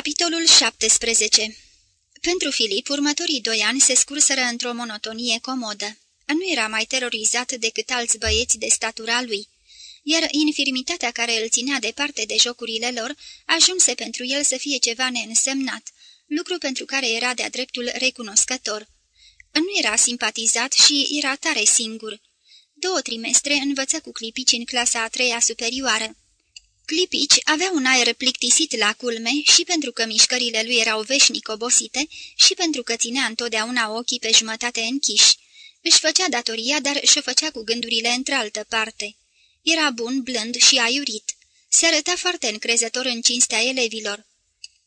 Capitolul 17 Pentru Filip, următorii doi ani se scurseră într-o monotonie comodă. Nu era mai terorizat decât alți băieți de statura lui, iar infirmitatea care îl ținea departe de jocurile lor ajunse pentru el să fie ceva neînsemnat, lucru pentru care era de-a dreptul recunoscător. Nu era simpatizat și era tare singur. Două trimestre învăță cu clipici în clasa a treia superioară. Clipici avea un aer plictisit la culme și pentru că mișcările lui erau veșnic obosite și pentru că ținea întotdeauna ochii pe jumătate închiși. Își făcea datoria, dar și-o făcea cu gândurile într-altă parte. Era bun, blând și aiurit. Se arăta foarte încrezător în cinstea elevilor.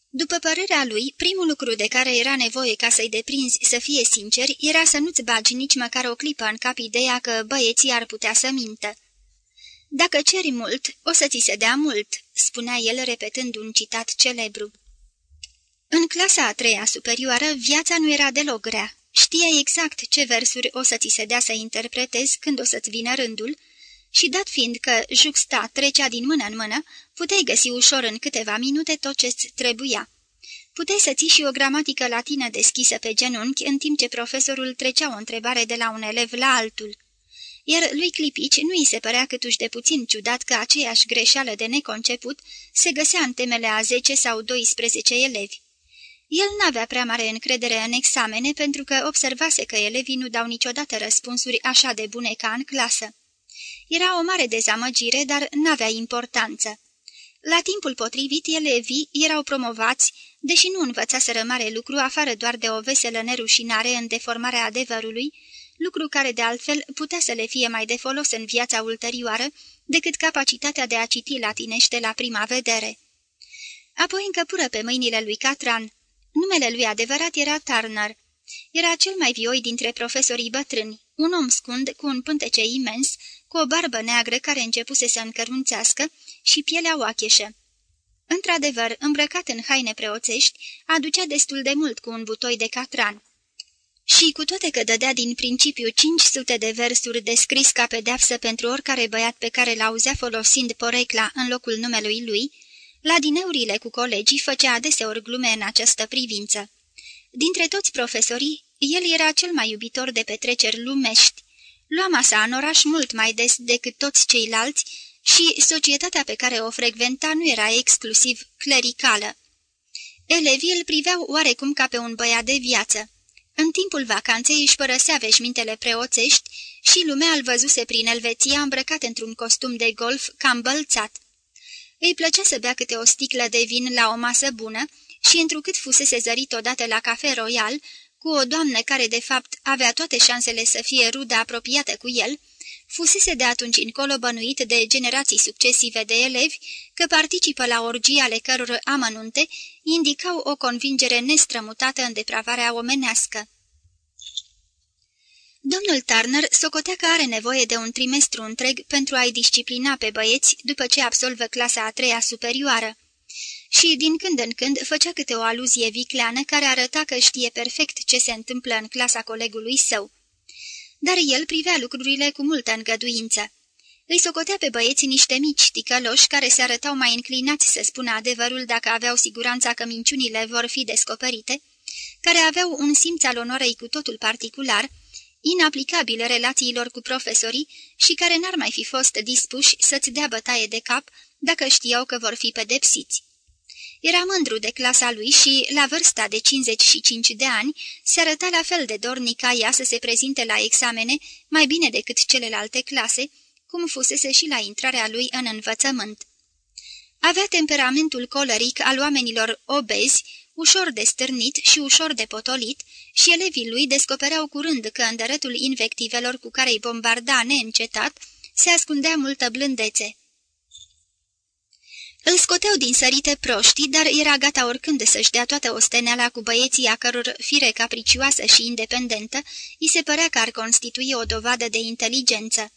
După părerea lui, primul lucru de care era nevoie ca să-i deprinzi să fie sinceri era să nu-ți bagi nici măcar o clipă în cap ideea că băieții ar putea să mintă. Dacă ceri mult, o să ți se dea mult," spunea el repetând un citat celebru. În clasa a treia superioară, viața nu era deloc grea. Știa exact ce versuri o să ți se dea să interpretezi când o să-ți vină rândul și dat fiind că juxta trecea din mână în mână, puteai găsi ușor în câteva minute tot ce-ți trebuia. Puteai să ții și o gramatică latină deschisă pe genunchi în timp ce profesorul trecea o întrebare de la un elev la altul iar lui Clipici nu îi se părea câtuși de puțin ciudat că aceeași greșeală de neconceput se găsea în temele a 10 sau 12 elevi. El n-avea prea mare încredere în examene pentru că observase că elevii nu dau niciodată răspunsuri așa de bune ca în clasă. Era o mare dezamăgire, dar n-avea importanță. La timpul potrivit, elevii erau promovați, deși nu învățaseră mare lucru afară doar de o veselă nerușinare în deformarea adevărului, lucru care de altfel putea să le fie mai de folos în viața ulterioară decât capacitatea de a citi latinește la prima vedere. Apoi încăpură pe mâinile lui Catran. Numele lui adevărat era Turner. Era cel mai vioi dintre profesorii bătrâni, un om scund cu un pântece imens, cu o barbă neagră care începuse să încărunțească și pielea oacheșă. Într-adevăr, îmbrăcat în haine preoțești, aducea destul de mult cu un butoi de catran. Și cu toate că dădea din principiu 500 de versuri descris ca pedeapsă pentru oricare băiat pe care l-auzea folosind porecla în locul numelui lui, la dineurile cu colegii făcea adeseori glume în această privință. Dintre toți profesorii, el era cel mai iubitor de petreceri lumești. Lua masa în oraș mult mai des decât toți ceilalți și societatea pe care o frecventa nu era exclusiv clericală. Elevii îl priveau oarecum ca pe un băiat de viață. În timpul vacanței își părăsea veșmintele preoțești și lumea îl văzuse prin Elveția îmbrăcat într-un costum de golf cam bălțat. Îi plăcea să bea câte o sticlă de vin la o masă bună și întrucât fusese zărit odată la cafe royal, cu o doamnă care de fapt avea toate șansele să fie rudă apropiată cu el, fusese de atunci încolo bănuit de generații succesive de elevi că participă la orgii ale căror amănunte indicau o convingere nestrămutată în depravarea omenească. Domnul Turner socotea că are nevoie de un trimestru întreg pentru a-i disciplina pe băieți după ce absolvă clasa a treia superioară. Și din când în când făcea câte o aluzie vicleană care arăta că știe perfect ce se întâmplă în clasa colegului său dar el privea lucrurile cu multă îngăduință. Îi socotea pe băieți niște mici ticăloși care se arătau mai înclinați să spună adevărul dacă aveau siguranța că minciunile vor fi descoperite, care aveau un simț al onorei cu totul particular, inaplicabil relațiilor cu profesorii și care n-ar mai fi fost dispuși să-ți dea bătaie de cap dacă știau că vor fi pedepsiți. Era mândru de clasa lui și, la vârsta de 55 de ani, se arăta la fel de dornic ca ea să se prezinte la examene mai bine decât celelalte clase, cum fusese și la intrarea lui în învățământ. Avea temperamentul coleric al oamenilor obezi, ușor de stârnit și ușor de potolit, și elevii lui descopereau curând că în dărătul invectivelor cu care îi bombarda neîncetat se ascundea multă blândețe. Îl scoteau din sărite proștii, dar era gata oricând să-și dea toată osteneala cu băieții a căror fire capricioasă și independentă îi se părea că ar constitui o dovadă de inteligență.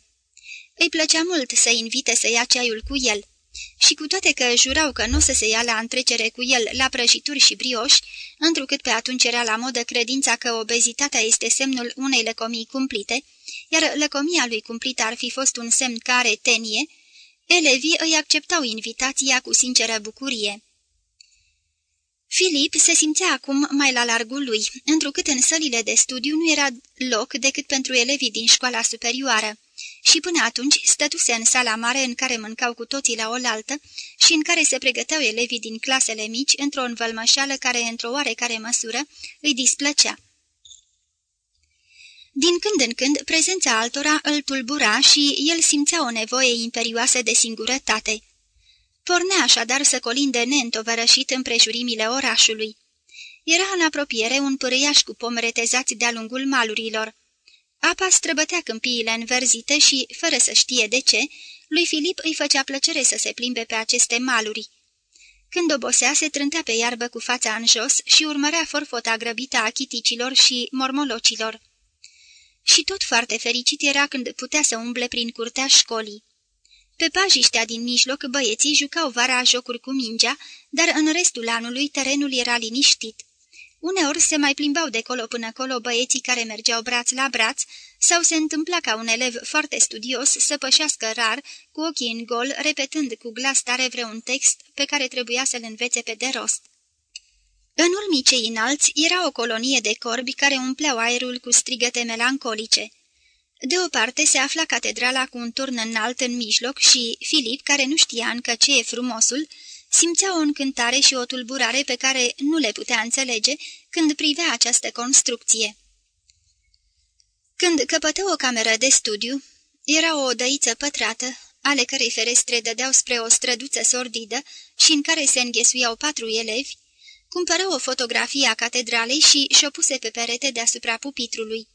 Îi plăcea mult să invite să ia ceaiul cu el. Și cu toate că jurau că nu o să se ia la întrecere cu el la prăjituri și brioși, întrucât pe atunci era la modă credința că obezitatea este semnul unei lăcomii cumplite, iar lăcomia lui cumplită ar fi fost un semn care tenie, Elevii îi acceptau invitația cu sinceră bucurie. Filip se simțea acum mai la largul lui, întrucât în sălile de studiu nu era loc decât pentru elevii din școala superioară. Și până atunci stătuse în sala mare în care mâncau cu toții la oaltă și în care se pregăteau elevii din clasele mici într-o învălmășeală care, într-o oarecare măsură, îi displăcea. Din când în când, prezența altora îl tulbura și el simțea o nevoie imperioasă de singurătate. Pornea așadar să colinde neîntovărășit împrejurimile orașului. Era în apropiere un pârâiaș cu pom retezați de-a lungul malurilor. Apa străbătea câmpiile înverzite și, fără să știe de ce, lui Filip îi făcea plăcere să se plimbe pe aceste maluri. Când obosea, se trântea pe iarbă cu fața în jos și urmărea forfota grăbită a chiticilor și mormolocilor. Și tot foarte fericit era când putea să umble prin curtea școlii. Pe pajiștea din mijloc, băieții jucau vara jocuri cu mingea, dar în restul anului terenul era liniștit. Uneori se mai plimbau de colo până colo băieții care mergeau braț la braț, sau se întâmpla ca un elev foarte studios să pășească rar, cu ochii în gol, repetând cu glas tare vreun text pe care trebuia să-l învețe pe de rost. În urmii cei înalți era o colonie de corbi care umpleau aerul cu strigăte melancolice. De o parte se afla catedrala cu un turn înalt în mijloc și Filip, care nu știa încă ce e frumosul, simțea o încântare și o tulburare pe care nu le putea înțelege când privea această construcție. Când căpătă o cameră de studiu, era o odăiță pătrată, ale cărei ferestre dădeau spre o străduță sordidă și în care se înghesuiau patru elevi, cumpără o fotografie a catedralei și și-o puse pe perete deasupra pupitrului.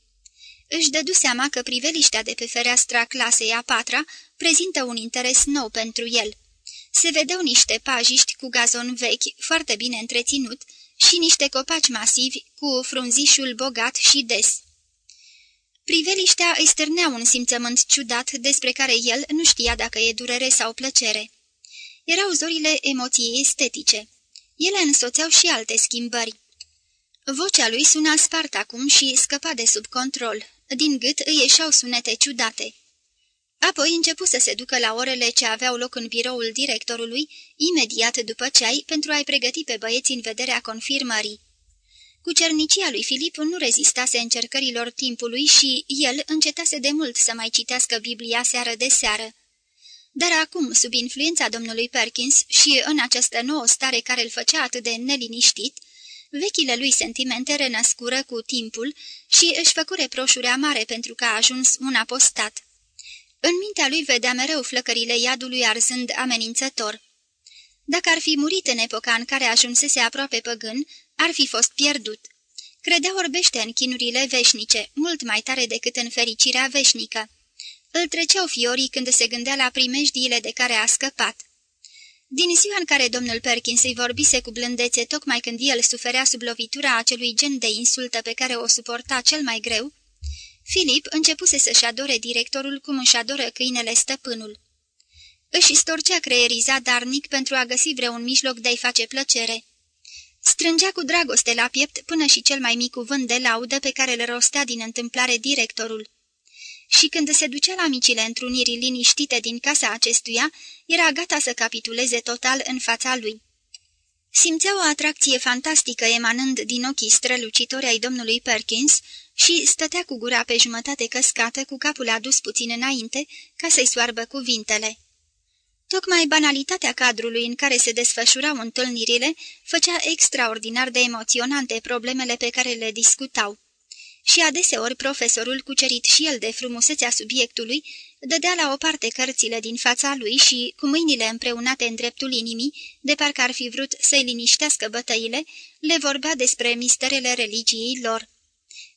Își dădu seama că priveliștea de pe fereastra clasei a patra prezintă un interes nou pentru el. Se vedeau niște pajiști cu gazon vechi, foarte bine întreținut, și niște copaci masivi cu frunzișul bogat și des. Priveliștea îi stârnea un simțământ ciudat despre care el nu știa dacă e durere sau plăcere. Erau zorile emoției estetice. Ele însoțeau și alte schimbări. Vocea lui suna spart acum și scăpa de sub control. Din gât îi ieșeau sunete ciudate. Apoi începu să se ducă la orele ce aveau loc în biroul directorului, imediat după ceai, pentru a-i pregăti pe băieți în vederea confirmării. Cu cernicia lui Filip nu rezistase încercărilor timpului și el încetase de mult să mai citească Biblia seară de seară. Dar acum, sub influența domnului Perkins și în această nouă stare care îl făcea atât de neliniștit, vechile lui sentimente renăscură cu timpul și își făcu reproșuri amare pentru că a ajuns un apostat. În mintea lui vedea mereu flăcările iadului arzând amenințător. Dacă ar fi murit în epoca în care ajunsese aproape păgân, ar fi fost pierdut. Credea orbește în chinurile veșnice, mult mai tare decât în fericirea veșnică. Îl treceau fiorii când se gândea la primejdiile de care a scăpat. Din ziua în care domnul Perkins îi vorbise cu blândețe tocmai când el suferea sub lovitura acelui gen de insultă pe care o suporta cel mai greu, Filip începuse să-și adore directorul cum își adoră câinele stăpânul. Își storcea creierii zadarnic pentru a găsi vreun mijloc de a-i face plăcere. Strângea cu dragoste la piept până și cel mai mic cuvânt de laudă pe care le rostea din întâmplare directorul. Și când se ducea la micile întruniri liniștite din casa acestuia, era gata să capituleze total în fața lui. Simțea o atracție fantastică emanând din ochii strălucitori ai domnului Perkins și stătea cu gura pe jumătate căscată, cu capul adus puțin înainte, ca să-i soarbă cuvintele. Tocmai banalitatea cadrului în care se desfășurau întâlnirile făcea extraordinar de emoționante problemele pe care le discutau. Și adeseori profesorul, cucerit și el de frumusețea subiectului, dădea la o parte cărțile din fața lui și, cu mâinile împreunate în dreptul inimii, de parcă ar fi vrut să-i liniștească bătăile, le vorbea despre misterele religiei lor.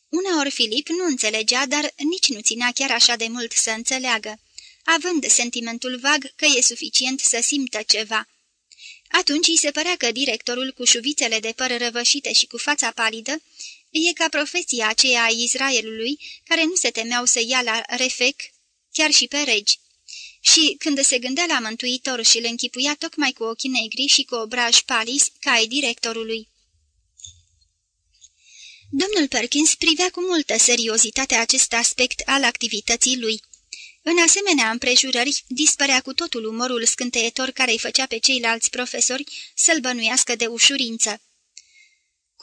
Uneori Filip nu înțelegea, dar nici nu ținea chiar așa de mult să înțeleagă, având sentimentul vag că e suficient să simtă ceva. Atunci îi se părea că directorul, cu șuvițele de păr răvășite și cu fața palidă, e ca profeția aceea a Israelului, care nu se temeau să ia la refec, chiar și pe regi. Și când se gândea la mântuitor și îl închipuia tocmai cu ochii negri și cu obraj palis, ca ai directorului. Domnul Perkins privea cu multă seriozitate acest aspect al activității lui. În asemenea împrejurări, dispărea cu totul umorul scânteietor care îi făcea pe ceilalți profesori să-l bănuiască de ușurință.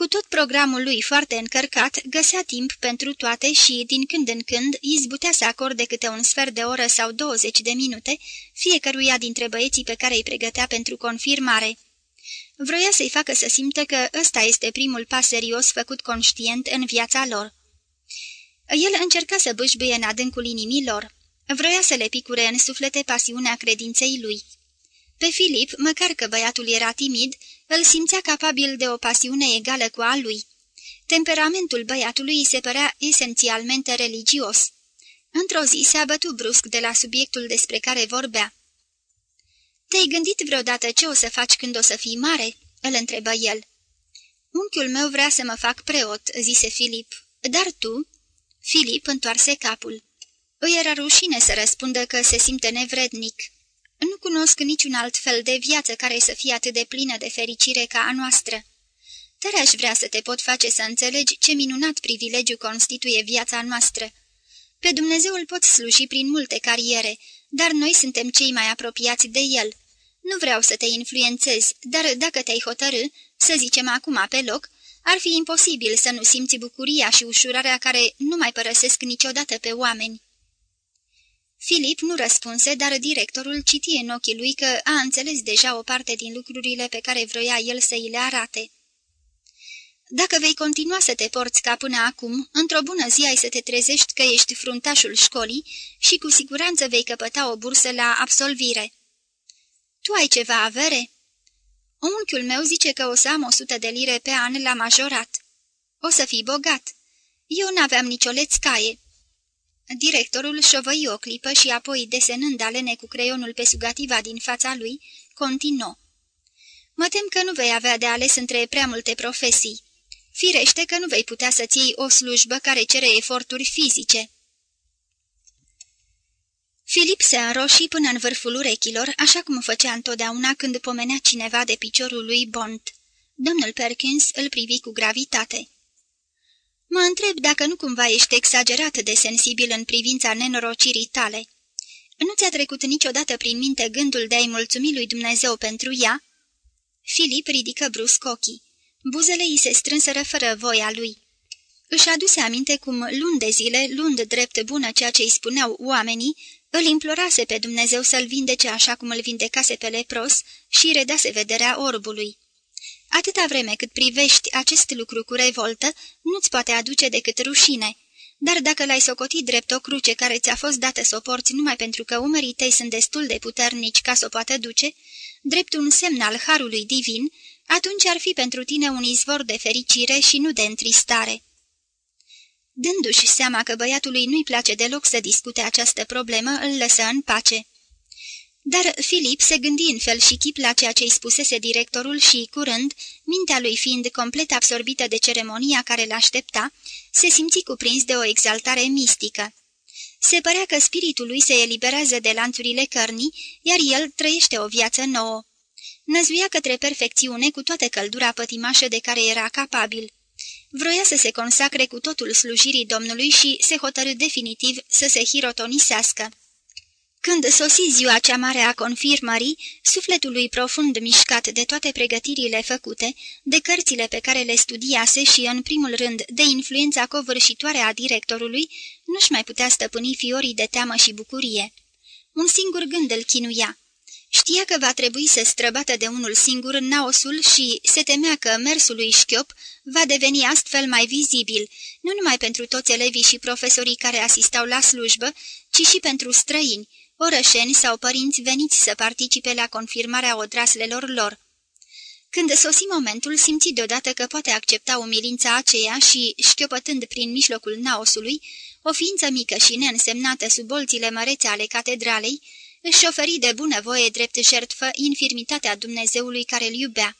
Cu tot programul lui foarte încărcat, găsea timp pentru toate și, din când în când, izbutea să acorde câte un sfert de oră sau 20 de minute fiecăruia dintre băieții pe care îi pregătea pentru confirmare. Vroia să-i facă să simtă că ăsta este primul pas serios făcut conștient în viața lor. El încerca să bâșbâie în adâncul inimii lor. Vroia să le picure în suflete pasiunea credinței lui. Pe Filip, măcar că băiatul era timid, îl simțea capabil de o pasiune egală cu a lui. Temperamentul băiatului îi se părea esențialmente religios. Într-o zi se abătu brusc de la subiectul despre care vorbea. Te-ai gândit vreodată ce o să faci când o să fii mare?" îl întrebă el. Unchiul meu vrea să mă fac preot," zise Filip. Dar tu?" Filip întoarse capul. Îi era rușine să răspundă că se simte nevrednic. Nu cunosc niciun alt fel de viață care să fie atât de plină de fericire ca a noastră. Tare aș vrea să te pot face să înțelegi ce minunat privilegiu constituie viața noastră. Pe Dumnezeu îl poți sluji prin multe cariere, dar noi suntem cei mai apropiați de El. Nu vreau să te influențez, dar dacă te-ai hotărâ, să zicem acum pe loc, ar fi imposibil să nu simți bucuria și ușurarea care nu mai părăsesc niciodată pe oameni. Filip nu răspunse, dar directorul citi în ochii lui că a înțeles deja o parte din lucrurile pe care vroia el să îi le arate. Dacă vei continua să te porți ca până acum, într-o bună zi ai să te trezești că ești fruntașul școlii și cu siguranță vei căpăta o bursă la absolvire. Tu ai ceva avere?" Unchiul meu zice că o să am o sută de lire pe an la majorat. O să fii bogat. Eu n-aveam nicio lețcaie. Directorul șovăi o clipă și apoi, desenând alene cu creionul pe sugativa din fața lui, continuă. Mă tem că nu vei avea de ales între prea multe profesii. Firește că nu vei putea să-ți iei o slujbă care cere eforturi fizice. Filip se înroșii până în vârful urechilor, așa cum făcea întotdeauna când pomenea cineva de piciorul lui Bond. Domnul Perkins îl privi cu gravitate. Mă întreb dacă nu cumva ești exagerat de sensibil în privința nenorocirii tale. Nu ți-a trecut niciodată prin minte gândul de a-i mulțumi lui Dumnezeu pentru ea?" Filip ridică brusc ochii. Buzele îi se strânseră fără voia lui. Își aduse aminte cum, luni de zile, luând drept bună ceea ce îi spuneau oamenii, îl implorase pe Dumnezeu să-l vindece așa cum îl vindecase pe lepros și redase vederea orbului. Atâta vreme cât privești acest lucru cu revoltă, nu-ți poate aduce decât rușine. Dar dacă l-ai socotit drept o cruce care ți-a fost dată să o porți numai pentru că umerii tăi sunt destul de puternici ca să o poată duce, drept un semn al harului divin, atunci ar fi pentru tine un izvor de fericire și nu de întristare. Dându-și seama că băiatului nu-i place deloc să discute această problemă, îl lăsă în pace. Dar Filip se gândi în fel și chip la ceea ce îi spusese directorul și, curând, mintea lui fiind complet absorbită de ceremonia care l-aștepta, se simți cuprins de o exaltare mistică. Se părea că spiritul lui se eliberează de lanțurile cărnii, iar el trăiește o viață nouă. Năzuia către perfecțiune cu toată căldura pătimașă de care era capabil. Vroia să se consacre cu totul slujirii Domnului și se hotărâ definitiv să se hirotonisească. Când sosi ziua cea mare a confirmării, sufletul lui profund mișcat de toate pregătirile făcute, de cărțile pe care le studiase și, în primul rând, de influența covârșitoare a directorului, nu-și mai putea stăpâni fiorii de teamă și bucurie. Un singur gând îl chinuia. Știa că va trebui să străbată de unul singur naosul și se temea că mersul lui șchiop va deveni astfel mai vizibil, nu numai pentru toți elevii și profesorii care asistau la slujbă, ci și pentru străini, orășeni sau părinți veniți să participe la confirmarea odraslelor lor. Când sosi momentul, simți deodată că poate accepta umilința aceea și, șchiopătând prin mijlocul naosului, o ființă mică și neînsemnată sub bolțile mărețe ale catedralei, își oferi de bună voie drept jertfă infirmitatea Dumnezeului care îl iubea.